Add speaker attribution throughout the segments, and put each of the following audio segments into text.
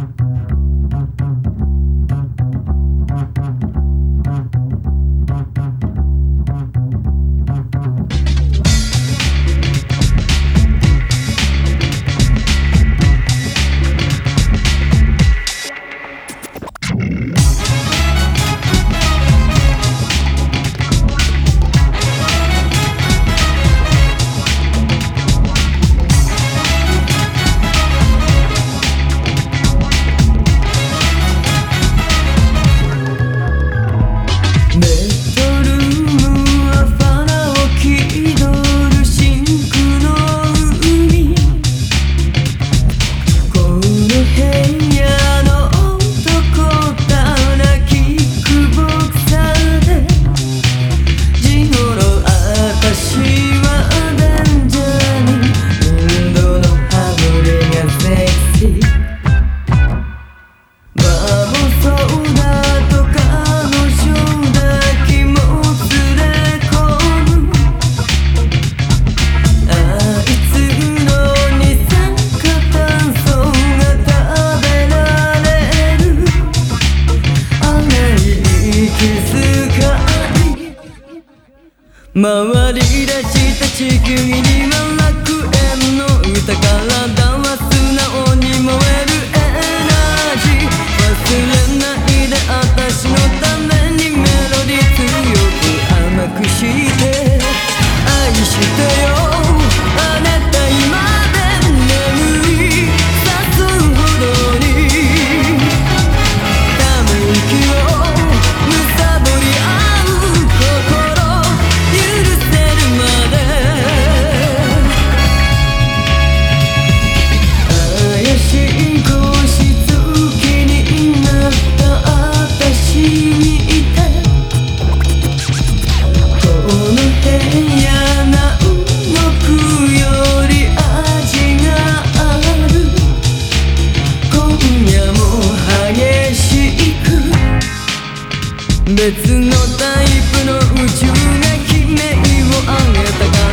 Speaker 1: Mm-hmm. 気遣い。回り出した地球には楽園の歌からだ別のタイプの宇宙が悲鳴を上げたか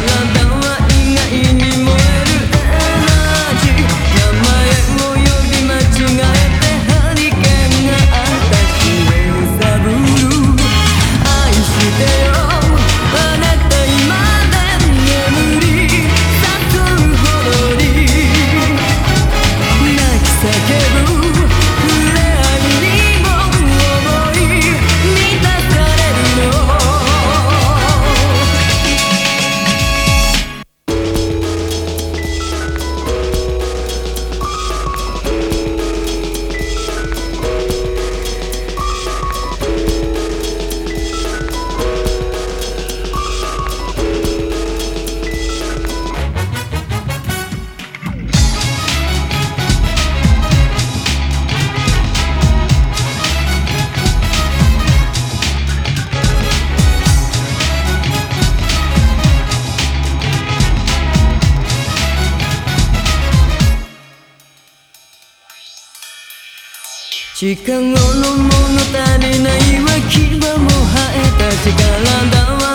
Speaker 1: 近頃物足りないは牙も生えた力だわ